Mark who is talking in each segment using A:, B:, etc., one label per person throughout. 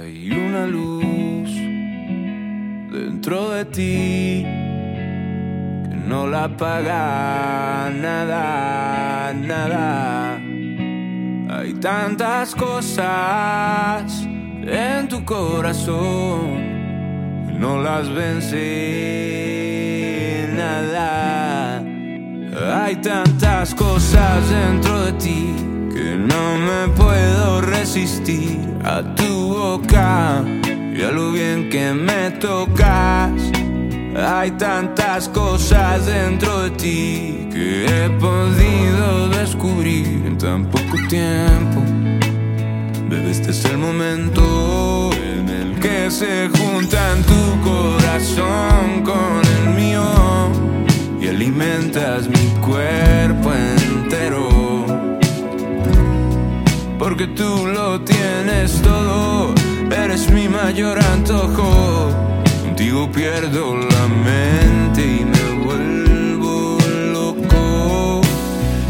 A: Hay una luz dentro de ti que no la apaga nada, nada. Hay tantas cosas en tu corazón que no las vence nada. Hay tantas cosas dentro de ti que no me puedo resistir a tu boca y a lo bien que me tocas. Hay tantas cosas dentro de ti que he podido descubrir en tan poco tiempo. Bebé, este es el momento en el que se juntan tu corazón con el mío y alimentas mi cuerpo entero. Porque tú lo tienes todo, eres mi mayor antojo. Contigo pierdo la mente y me vuelvo loco.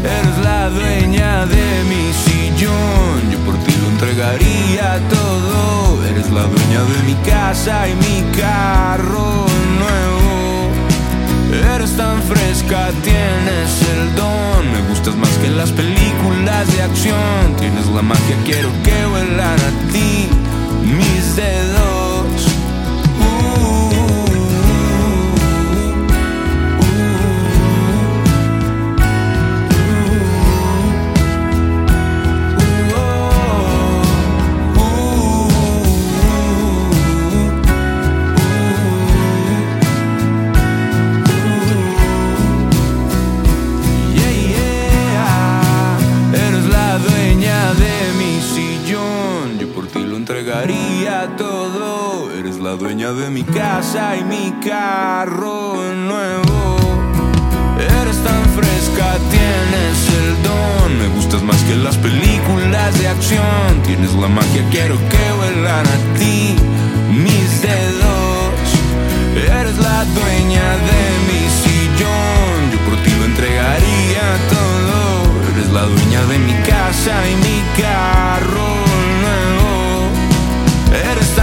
A: Eres la dueña de mi sillón, yo por ti lo entregaría todo. Eres la dueña de mi casa y mi carro nuevo. Eres tan fresca, tienes el don. Me gustas más que las películas de acción. Tienes la magia, quiero que vuelan entregaría todo. Eres la dueña de mi casa y mi carro nuevo. Eres tan fresca, tienes el don. Me gustas más que las películas de acción. Tienes la magia, quiero que vuelan a ti mis dedos. Eres la dueña de mi sillón. Yo por ti lo entregaría todo. Eres la dueña de mi casa y mi carro. Eres